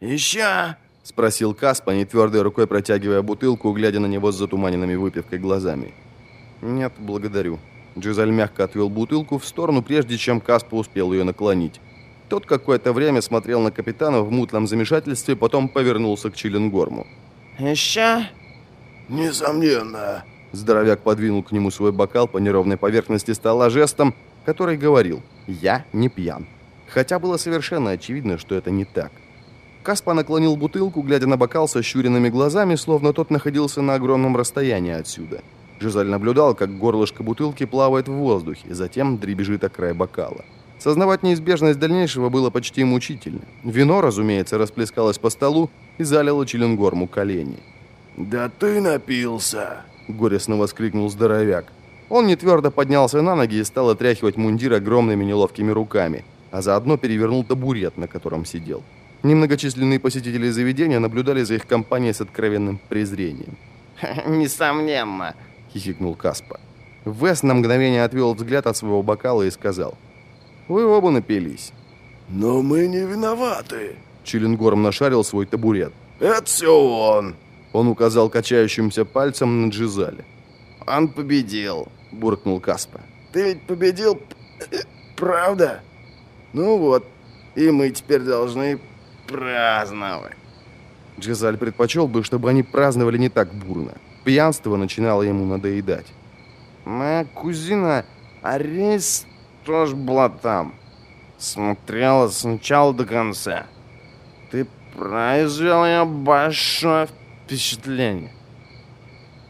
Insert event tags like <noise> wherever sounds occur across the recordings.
«Еще?» — спросил Каспа, нетвердой рукой протягивая бутылку, глядя на него с затуманенными выпивкой глазами. «Нет, благодарю». Джизаль мягко отвел бутылку в сторону, прежде чем Каспа успел ее наклонить. Тот какое-то время смотрел на капитана в мутном замешательстве, потом повернулся к Чиленгорму. «Еще?» «Несомненно». Здоровяк подвинул к нему свой бокал по неровной поверхности стола жестом, который говорил «Я не пьян». Хотя было совершенно очевидно, что это не так. Каспа наклонил бутылку, глядя на бокал со щуренными глазами, словно тот находился на огромном расстоянии отсюда. Жизаль наблюдал, как горлышко бутылки плавает в воздухе, затем дребезжит о край бокала. Сознавать неизбежность дальнейшего было почти мучительно. Вино, разумеется, расплескалось по столу и залило Челенгорму колени. «Да ты напился!» — горестно воскликнул здоровяк. Он не твердо поднялся на ноги и стал отряхивать мундир огромными неловкими руками, а заодно перевернул табурет, на котором сидел. Немногочисленные посетители заведения наблюдали за их компанией с откровенным презрением. <laughs> «Несомненно», — хихикнул Каспа. Вест на мгновение отвел взгляд от своего бокала и сказал. «Вы оба напились». «Но мы не виноваты». Челленгорм нашарил свой табурет. «Это все он». Он указал качающимся пальцем на Джизале. «Он победил», — буркнул Каспа. «Ты ведь победил, правда? Ну вот, и мы теперь должны праздновать». Джизаль предпочел бы, чтобы они праздновали не так бурно. Пьянство начинало ему надоедать. «Моя кузина Арис тоже была там. Смотрела с начала до конца. Ты произвел ее большое впечатление».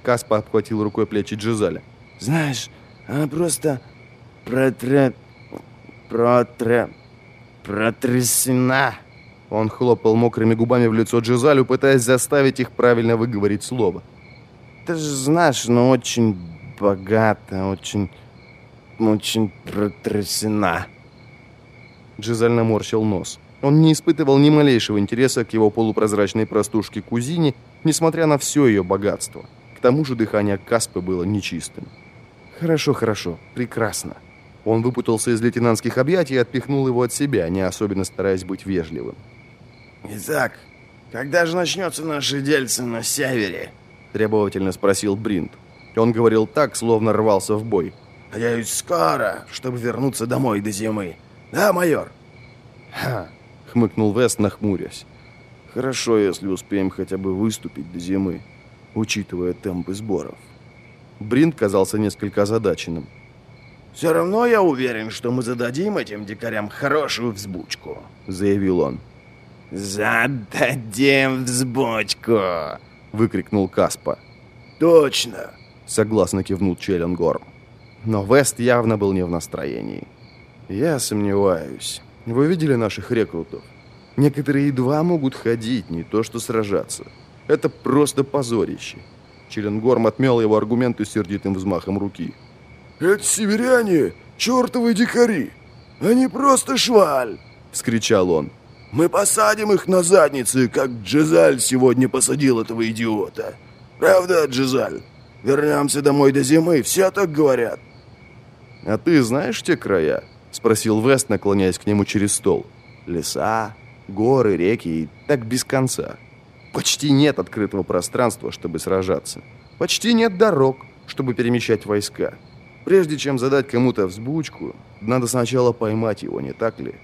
Каспа обхватил рукой плечи Джизаля. «Знаешь, она просто протре... протре... протрясена». Он хлопал мокрыми губами в лицо Джизалю, пытаясь заставить их правильно выговорить слово. «Ты же знаешь, ну очень богата, очень... очень протрясена». Джизаль наморщил нос. Он не испытывал ни малейшего интереса к его полупрозрачной простушке-кузине, несмотря на все ее богатство. К тому же дыхание Каспы было нечистым. «Хорошо, хорошо, прекрасно». Он выпутался из лейтенантских объятий и отпихнул его от себя, не особенно стараясь быть вежливым. «Итак, когда же начнется наше дельце на севере?» Требовательно спросил Бринт. Он говорил так, словно рвался в бой. «Надеюсь, скоро, чтобы вернуться домой до зимы. Да, майор?» «Ха!» — хмыкнул Вест, нахмурясь. «Хорошо, если успеем хотя бы выступить до зимы, учитывая темпы сборов». Бринт казался несколько озадаченным. «Все равно я уверен, что мы зададим этим дикарям хорошую взбучку», — заявил он. «Зададим взбучку!» — выкрикнул Каспа. «Точно!» — согласно кивнул Челленгорм. Но Вест явно был не в настроении. «Я сомневаюсь. Вы видели наших рекрутов? Некоторые едва могут ходить, не то что сражаться. Это просто позорище». Челленгорм отмел его аргументы сердитым взмахом руки. «Это северяне, чертовы дикари! Они просто шваль!» — вскричал он. «Мы посадим их на задницы, как Джизаль сегодня посадил этого идиота. Правда, Джизаль? Вернемся домой до зимы, все так говорят». «А ты знаешь те края?» — спросил Вест, наклоняясь к нему через стол. «Леса, горы, реки и так без конца. Почти нет открытого пространства, чтобы сражаться. Почти нет дорог, чтобы перемещать войска. Прежде чем задать кому-то взбучку, надо сначала поймать его, не так ли?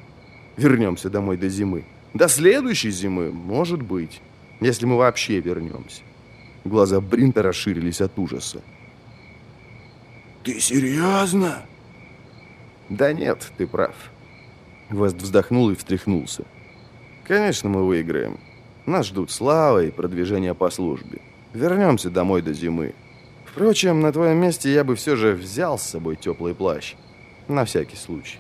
Вернемся домой до зимы. До следующей зимы, может быть, если мы вообще вернемся». Глаза Бринта расширились от ужаса. «Ты серьезно?» «Да нет, ты прав». Вест вздохнул и встряхнулся. «Конечно, мы выиграем. Нас ждут слава и продвижение по службе. Вернемся домой до зимы. Впрочем, на твоем месте я бы все же взял с собой теплый плащ. На всякий случай».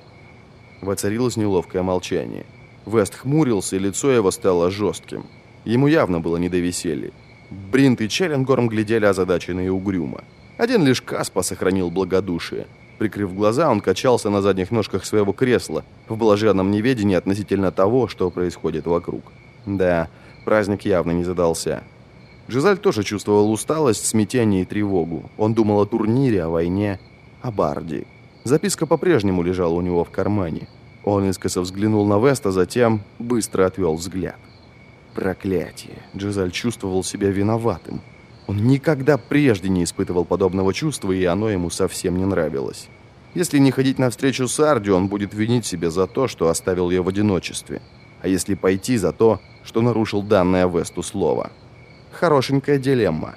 Воцарилось неловкое молчание. Вест хмурился, и лицо его стало жестким. Ему явно было не до веселья. Бринт и Челленгорм глядели озадаченно и угрюмо. Один лишь Каспа сохранил благодушие. Прикрыв глаза, он качался на задних ножках своего кресла, в блаженном неведении относительно того, что происходит вокруг. Да, праздник явно не задался. Жизаль тоже чувствовал усталость, смятение и тревогу. Он думал о турнире, о войне, о Барди. Записка по-прежнему лежала у него в кармане. Он искоса взглянул на Веста, затем быстро отвел взгляд. Проклятие. Джизаль чувствовал себя виноватым. Он никогда прежде не испытывал подобного чувства, и оно ему совсем не нравилось. Если не ходить навстречу Сарди, он будет винить себя за то, что оставил ее в одиночестве. А если пойти за то, что нарушил данное Весту слово. Хорошенькая дилемма.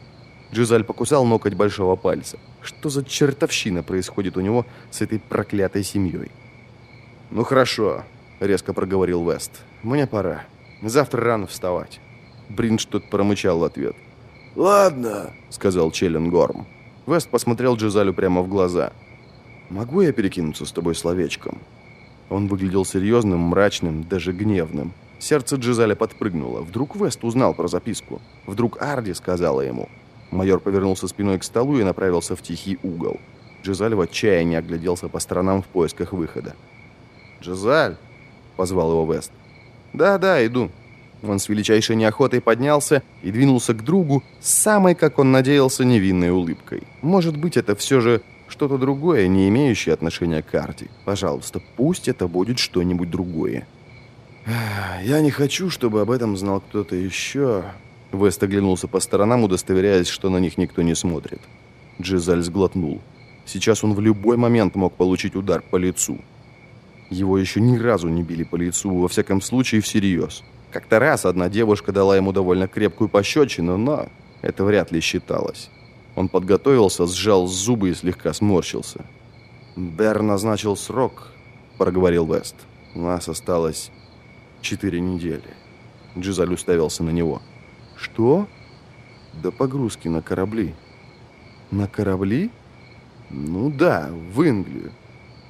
Джизаль покусал ноготь большого пальца. Что за чертовщина происходит у него с этой проклятой семьей? «Ну хорошо», — резко проговорил Вест. «Мне пора. Завтра рано вставать». Брин что-то промычал в ответ. «Ладно», — сказал Челленгорм. Вест посмотрел Джизалю прямо в глаза. «Могу я перекинуться с тобой словечком?» Он выглядел серьезным, мрачным, даже гневным. Сердце Джизаля подпрыгнуло. Вдруг Вест узнал про записку. Вдруг Арди сказала ему. Майор повернулся спиной к столу и направился в тихий угол. Джизаль в отчаянии огляделся по сторонам в поисках выхода. «Джизаль!» — позвал его Вест. «Да-да, иду». Он с величайшей неохотой поднялся и двинулся к другу с самой, как он надеялся, невинной улыбкой. Может быть, это все же что-то другое, не имеющее отношения к карте. Пожалуйста, пусть это будет что-нибудь другое. «Я не хочу, чтобы об этом знал кто-то еще», Вест оглянулся по сторонам, удостоверяясь, что на них никто не смотрит. Джизаль сглотнул. Сейчас он в любой момент мог получить удар по лицу. Его еще ни разу не били по лицу, во всяком случае всерьез. Как-то раз одна девушка дала ему довольно крепкую пощечину, но это вряд ли считалось. Он подготовился, сжал зубы и слегка сморщился. «Бер назначил срок», — проговорил Вест. «У нас осталось четыре недели». Джизаль уставился на него. «Что?» «До погрузки на корабли». «На корабли?» «Ну да, в Инглию».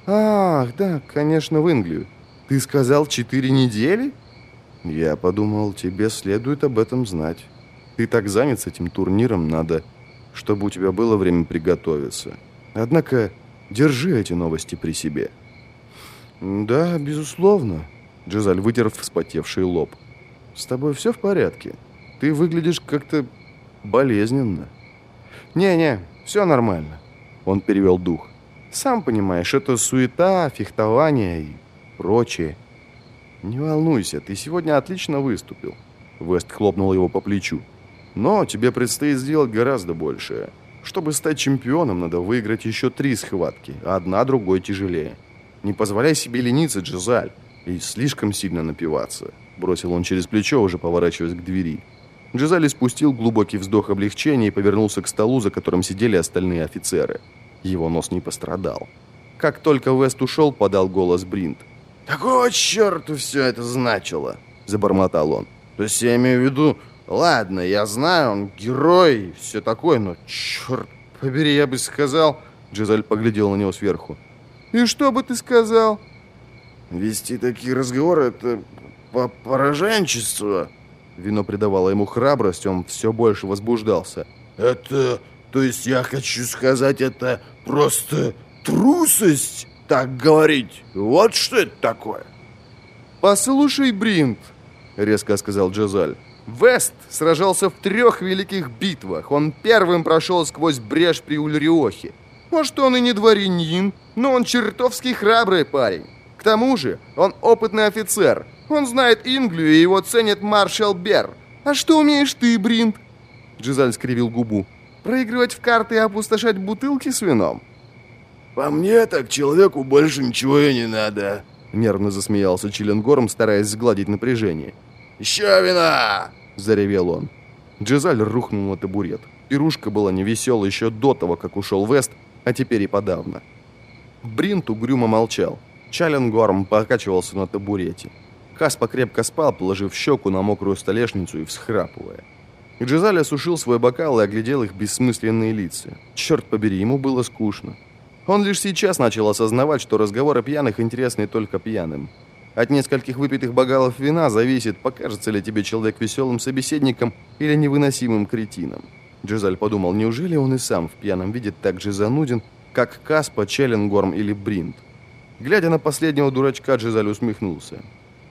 «Ах, да, конечно, в Инглию. Ты сказал четыре недели?» «Я подумал, тебе следует об этом знать. Ты так занят с этим турниром, надо, чтобы у тебя было время приготовиться. Однако, держи эти новости при себе». «Да, безусловно», — Джизаль вытер вспотевший лоб. «С тобой все в порядке?» Ты выглядишь как-то болезненно. Не-не, все нормально. Он перевел дух. Сам понимаешь, это суета, фехтование и прочее. Не волнуйся, ты сегодня отлично выступил. Вест хлопнул его по плечу. Но тебе предстоит сделать гораздо большее. Чтобы стать чемпионом, надо выиграть еще три схватки, одна другой тяжелее. Не позволяй себе лениться, Джизаль, и слишком сильно напиваться. Бросил он через плечо, уже поворачиваясь к двери. Джизали спустил глубокий вздох облегчения и повернулся к столу, за которым сидели остальные офицеры. Его нос не пострадал. Как только Вест ушел, подал голос Бринт. «Какого черта все это значило?» – забормотал он. «То есть я имею в виду, ладно, я знаю, он герой, все такое, но черт побери, я бы сказал...» Джизаль поглядел на него сверху. «И что бы ты сказал?» «Вести такие разговоры – это пораженчество», Вино придавало ему храбрость, он все больше возбуждался. «Это... то есть я хочу сказать, это просто трусость так говорить? Вот что это такое?» «Послушай, Бринт», — резко сказал Джозаль. «Вест сражался в трех великих битвах. Он первым прошел сквозь брешь при Ульриохе. Может, он и не дворянин, но он чертовски храбрый парень. К тому же он опытный офицер, он знает Инглию, и его ценит маршал Бер. А что умеешь ты, Бринт?» Джизаль скривил губу. «Проигрывать в карты и опустошать бутылки с вином?» «По мне так человеку больше ничего и не надо», — нервно засмеялся Чиленгорм, стараясь сгладить напряжение. «Еще вина!» — заревел он. Джизаль рухнул на табурет. Пирушка была невесела еще до того, как ушел Вест, а теперь и подавно. Бринт угрюмо молчал. Чаленгорм покачивался на табурете. Каспа крепко спал, положив щеку на мокрую столешницу и всхрапывая. Джизаль осушил свой бокал и оглядел их бессмысленные лица. Черт побери, ему было скучно. Он лишь сейчас начал осознавать, что разговоры пьяных интересны только пьяным. От нескольких выпитых бокалов вина зависит, покажется ли тебе человек веселым собеседником или невыносимым кретином. Джизаль подумал, неужели он и сам в пьяном виде так же зануден, как Каспа, Челленгорм или Бринт. Глядя на последнего дурачка, Джизаль усмехнулся.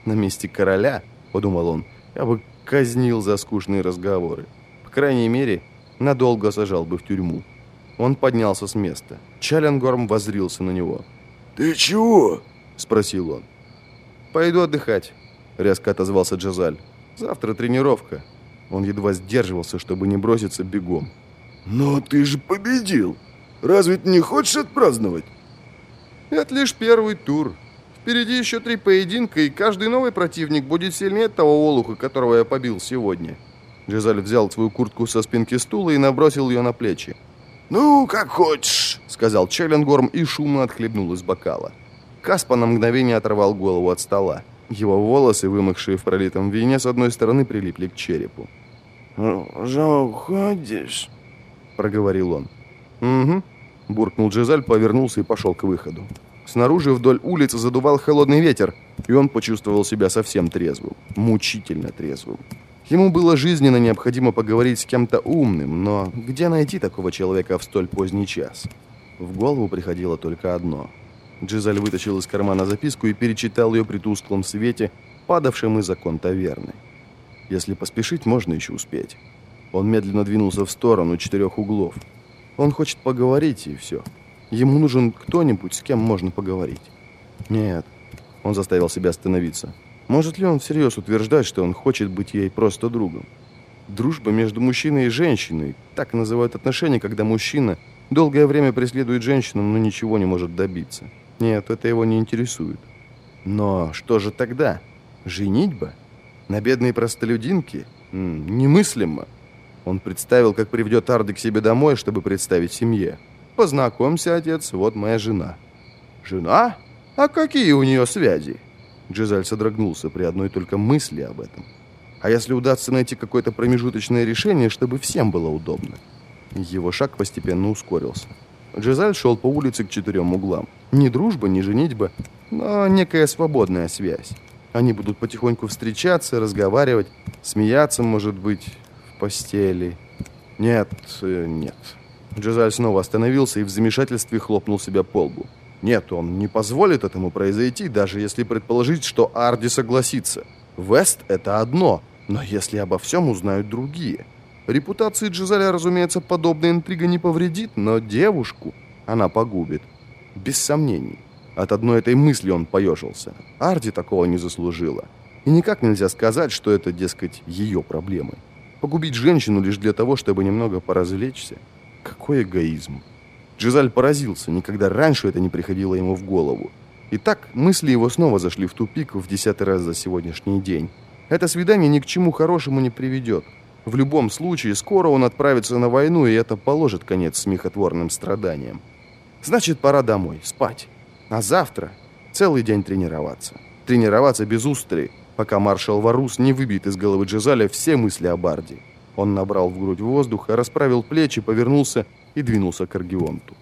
На месте короля, подумал он, я бы казнил за скучные разговоры. По крайней мере, надолго сажал бы в тюрьму. Он поднялся с места. Чаленгорм возрился на него. «Ты чего?» – спросил он. «Пойду отдыхать», – резко отозвался Джазаль. Завтра тренировка. Он едва сдерживался, чтобы не броситься бегом. «Но ты же победил! Разве ты не хочешь отпраздновать?» «Это лишь первый тур. Впереди еще три поединка, и каждый новый противник будет сильнее того олуха, которого я побил сегодня». Джизаль взял свою куртку со спинки стула и набросил ее на плечи. «Ну, как хочешь», — сказал Челленгорм и шумно отхлебнул из бокала. Каспа на мгновение оторвал голову от стола. Его волосы, вымывшие в пролитом вине, с одной стороны прилипли к черепу. «Уже уходишь?» — проговорил он. «Угу», — буркнул Джизаль, повернулся и пошел к выходу. Снаружи вдоль улицы задувал холодный ветер, и он почувствовал себя совсем трезвым, мучительно трезвым. Ему было жизненно необходимо поговорить с кем-то умным, но где найти такого человека в столь поздний час? В голову приходило только одно. Джизаль вытащил из кармана записку и перечитал ее при тусклом свете, падавшем из окон таверны. Если поспешить, можно еще успеть. Он медленно двинулся в сторону четырех углов. Он хочет поговорить, и все. Ему нужен кто-нибудь, с кем можно поговорить. Нет, он заставил себя остановиться. Может ли он всерьез утверждать, что он хочет быть ей просто другом? Дружба между мужчиной и женщиной. Так называют отношения, когда мужчина долгое время преследует женщину, но ничего не может добиться. Нет, это его не интересует. Но что же тогда? Женитьба? На бедной простолюдинке? Немыслимо. Он представил, как приведет Арды к себе домой, чтобы представить семье. «Познакомься, отец, вот моя жена». «Жена? А какие у нее связи?» Джизаль содрогнулся при одной только мысли об этом. А если удастся найти какое-то промежуточное решение, чтобы всем было удобно? Его шаг постепенно ускорился. Джизаль шел по улице к четырем углам. Ни дружба, ни женитьба, но некая свободная связь. Они будут потихоньку встречаться, разговаривать, смеяться, может быть, в постели. Нет, э, нет. Джизаль снова остановился и в замешательстве хлопнул себя по лбу. Нет, он не позволит этому произойти, даже если предположить, что Арди согласится. Вест — это одно, но если обо всем узнают другие. Репутации Джизаля, разумеется, подобная интрига не повредит, но девушку она погубит. Без сомнений. От одной этой мысли он поежился. Арди такого не заслужила. И никак нельзя сказать, что это, дескать, ее проблемы. Погубить женщину лишь для того, чтобы немного поразвлечься? Какой эгоизм. Джизаль поразился, никогда раньше это не приходило ему в голову. Итак, мысли его снова зашли в тупик в десятый раз за сегодняшний день. Это свидание ни к чему хорошему не приведет. В любом случае, скоро он отправится на войну, и это положит конец смехотворным страданиям. Значит, пора домой, спать. А завтра целый день тренироваться. Тренироваться без устали, пока маршал Варус не выбьет из головы Джизаля все мысли о Барде. Он набрал в грудь воздуха, расправил плечи, повернулся и двинулся к Аргионту.